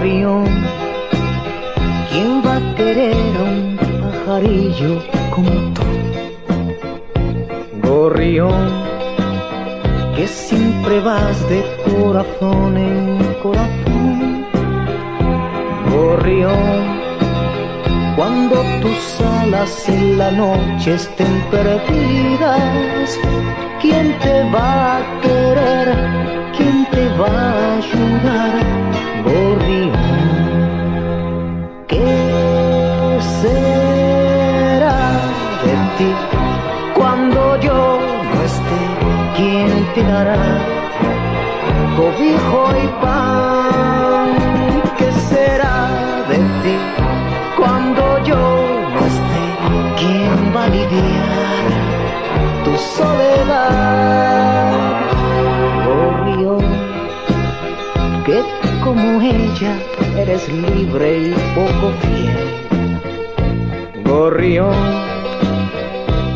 Gorrión, ¿quién va a querer a un pajarillo como tú? Gorrión, que siempre vas de corazón en corazón. Gorrión, cuando tus alas en la noche estén perdidas, ¿quién te va a querer? ¿Quién te va a ayudar? Te cobijo y pan? ¿Qué será de ti cuando yo no esté? ¿Quién va a aliviar tu soledad? Gorrión, que como ella eres libre y poco fiel. Gorrión,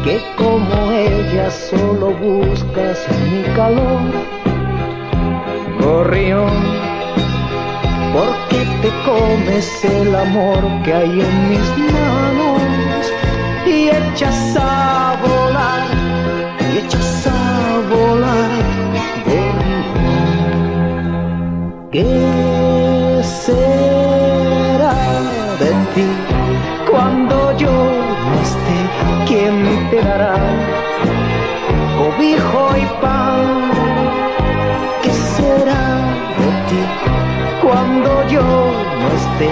que como ella solo buscas mi calor. Gorrión, porque te comes el amor que hay en mis manos y echas a volar, y echas a volar, gorrión. ¿Qué será de ti cuando yo no esté? ¿Quién te dará yo no esté?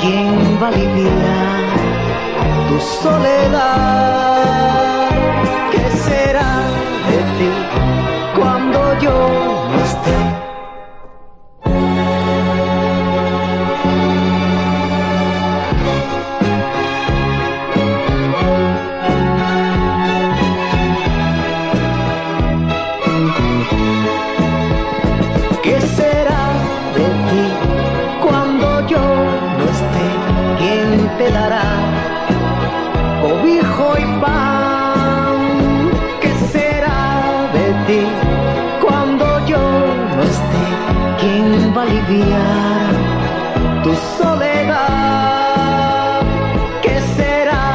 ¿Quién va a aliviar tu soledad? Aliviar tu soledad? ¿Qué será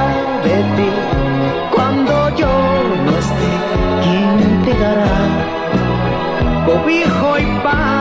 de ti cuando yo no esté? ¿Quién te dará? cobijo y pan.